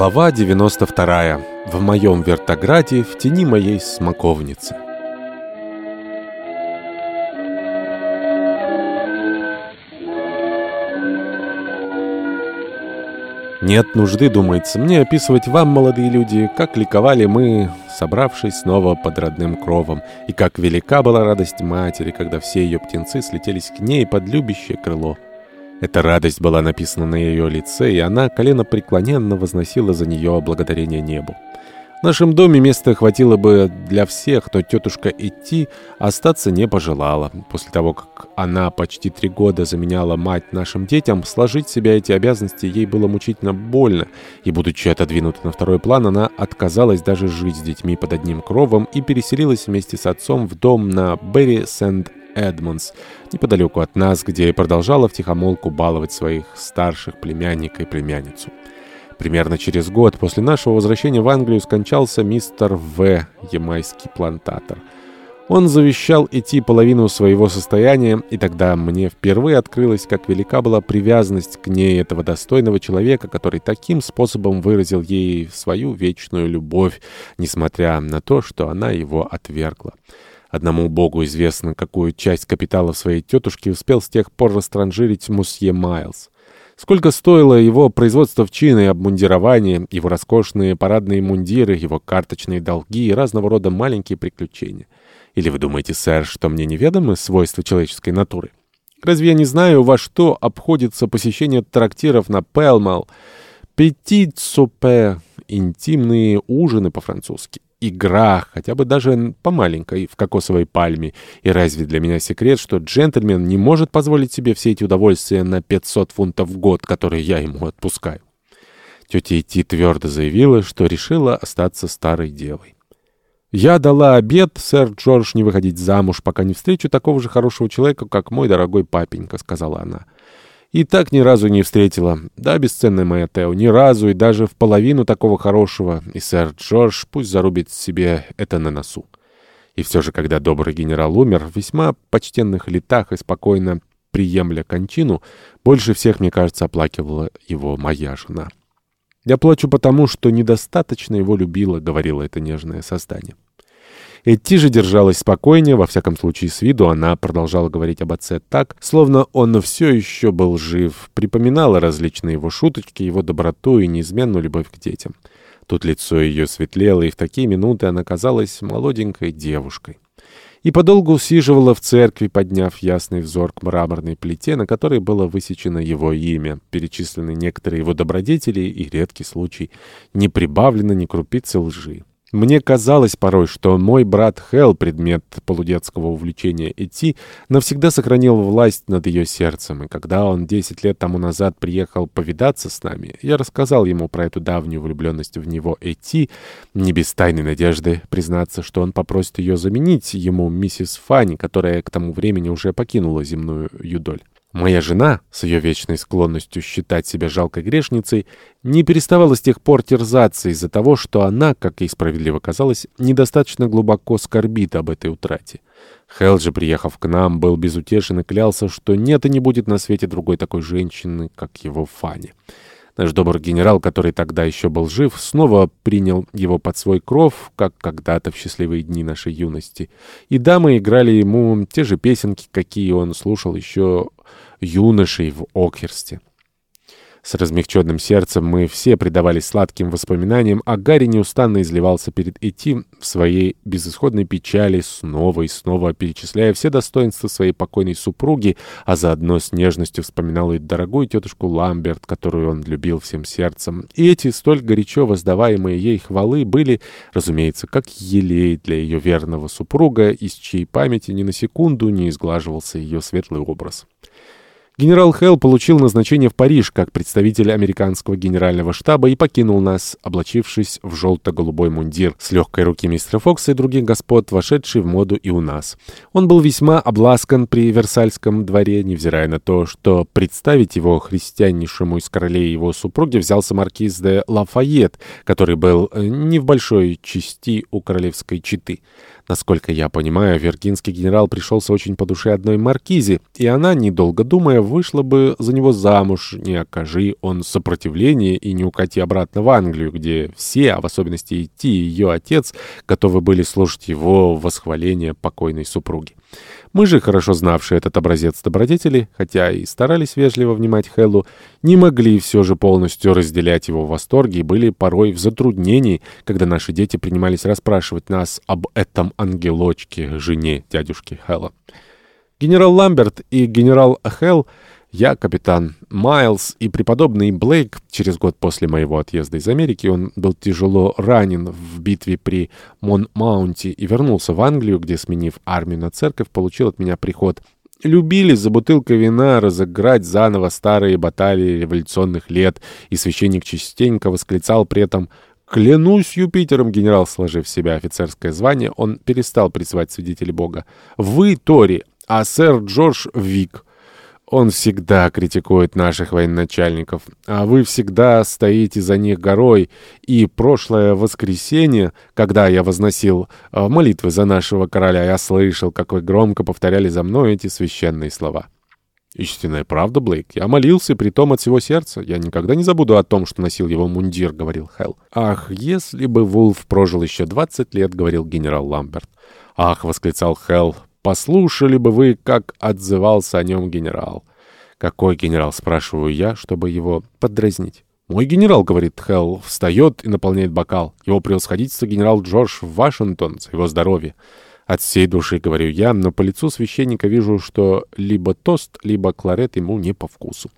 Глава 92. В моем вертограде в тени моей смоковницы. Нет нужды, думается, мне описывать вам, молодые люди, как ликовали мы, собравшись снова под родным кровом, и как велика была радость матери, когда все ее птенцы слетелись к ней под любящее крыло. Эта радость была написана на ее лице, и она колено преклоненно возносила за нее благодарение небу. В нашем доме места хватило бы для всех, но тетушка идти остаться не пожелала. После того, как она почти три года заменяла мать нашим детям, сложить себя эти обязанности ей было мучительно больно, и, будучи отодвинута на второй план, она отказалась даже жить с детьми под одним кровом и переселилась вместе с отцом в дом на Берри Сент Эдмонс, неподалеку от нас, где продолжала втихомолку баловать своих старших племянника и племянницу. Примерно через год после нашего возвращения в Англию скончался мистер В., ямайский плантатор. Он завещал идти половину своего состояния, и тогда мне впервые открылось, как велика была привязанность к ней этого достойного человека, который таким способом выразил ей свою вечную любовь, несмотря на то, что она его отвергла. Одному богу известно, какую часть капитала своей тетушки успел с тех пор растранжирить мусье Майлз. Сколько стоило его производство в чины и обмундирование, его роскошные парадные мундиры, его карточные долги и разного рода маленькие приключения. Или вы думаете, сэр, что мне неведомы свойства человеческой натуры? Разве я не знаю, во что обходится посещение трактиров на Пелмал, петит супе, интимные ужины по-французски? Игра, хотя бы даже по маленькой, в кокосовой пальме. И разве для меня секрет, что джентльмен не может позволить себе все эти удовольствия на 500 фунтов в год, которые я ему отпускаю? Тетя Ити твердо заявила, что решила остаться старой девой. «Я дала обед, сэр Джордж, не выходить замуж, пока не встречу такого же хорошего человека, как мой дорогой папенька», — сказала она. И так ни разу не встретила. Да, бесценная моя Тео, ни разу и даже в половину такого хорошего. И сэр Джордж пусть зарубит себе это на носу. И все же, когда добрый генерал умер, весьма почтенных летах и спокойно приемля кончину, больше всех, мне кажется, оплакивала его моя жена. «Я плачу потому, что недостаточно его любила», — говорила это нежное создание. Эти же держалась спокойнее, во всяком случае с виду она продолжала говорить об отце так, словно он все еще был жив, припоминала различные его шуточки, его доброту и неизменную любовь к детям. Тут лицо ее светлело, и в такие минуты она казалась молоденькой девушкой. И подолгу сиживала в церкви, подняв ясный взор к мраморной плите, на которой было высечено его имя, перечислены некоторые его добродетели и редкий случай, не прибавлено ни крупицы лжи. Мне казалось порой, что мой брат Хелл, предмет полудетского увлечения Эти, навсегда сохранил власть над ее сердцем, и когда он десять лет тому назад приехал повидаться с нами, я рассказал ему про эту давнюю влюбленность в него Эти, не без тайной надежды признаться, что он попросит ее заменить ему миссис Фанни, которая к тому времени уже покинула земную юдоль. Моя жена, с ее вечной склонностью считать себя жалкой грешницей, не переставала с тех пор терзаться из-за того, что она, как ей справедливо казалось, недостаточно глубоко скорбит об этой утрате. Хелл же, приехав к нам, был безутешен и клялся, что нет и не будет на свете другой такой женщины, как его Фанни. Наш добрый генерал, который тогда еще был жив, снова принял его под свой кров, как когда-то в счастливые дни нашей юности. И дамы играли ему те же песенки, какие он слушал еще юношей в Окхерсте. С размягченным сердцем мы все предавались сладким воспоминаниям, а Гарри неустанно изливался перед Эти в своей безысходной печали, снова и снова перечисляя все достоинства своей покойной супруги, а заодно с нежностью вспоминал и дорогую тетушку Ламберт, которую он любил всем сердцем. И эти столь горячо воздаваемые ей хвалы были, разумеется, как елей для ее верного супруга, из чьей памяти ни на секунду не изглаживался ее светлый образ. Генерал Хелл получил назначение в Париж как представитель американского генерального штаба и покинул нас, облачившись в желто-голубой мундир с легкой руки мистера Фокса и других господ, вошедший в моду и у нас. Он был весьма обласкан при Версальском дворе, невзирая на то, что представить его христианнейшему из королей его супруги взялся маркиз де Лафайет, который был э, не в большой части у королевской четы. Насколько я понимаю, виргинский генерал пришелся очень по душе одной маркизе, и она, недолго думая, вышла бы за него замуж, не окажи он сопротивление и не укати обратно в Англию, где все, а в особенности и Ти, ее отец, готовы были слушать его восхваление покойной супруги. Мы же, хорошо знавшие этот образец добродетели, хотя и старались вежливо внимать Хеллу, не могли все же полностью разделять его восторги и были порой в затруднении, когда наши дети принимались расспрашивать нас об этом ангелочке, жене дядюшки Хэлла. Генерал Ламберт и генерал Хелл я, капитан Майлз и преподобный Блейк, через год после моего отъезда из Америки, он был тяжело ранен в битве при Монмаунте и вернулся в Англию, где, сменив армию на церковь, получил от меня приход. Любили за бутылкой вина разыграть заново старые баталии революционных лет, и священник частенько восклицал при этом «Клянусь Юпитером, генерал, сложив в себя офицерское звание, он перестал призывать свидетелей Бога. Вы, Тори, а сэр Джордж Вик». Он всегда критикует наших военачальников, а вы всегда стоите за них горой. И прошлое воскресенье, когда я возносил э, молитвы за нашего короля, я слышал, как вы громко повторяли за мной эти священные слова. «Истинная правда, Блейк. Я молился, притом от всего сердца. Я никогда не забуду о том, что носил его мундир», — говорил Хелл. «Ах, если бы Вулф прожил еще двадцать лет», — говорил генерал Ламберт. «Ах», — восклицал Хелл, Послушали бы вы, как отзывался о нем генерал. «Какой генерал?» — спрашиваю я, чтобы его подразнить. «Мой генерал», — говорит Хелл, встает и наполняет бокал. «Его превосходительство генерал Джордж Вашингтон за его здоровье». От всей души говорю я, но по лицу священника вижу, что либо тост, либо кларет ему не по вкусу.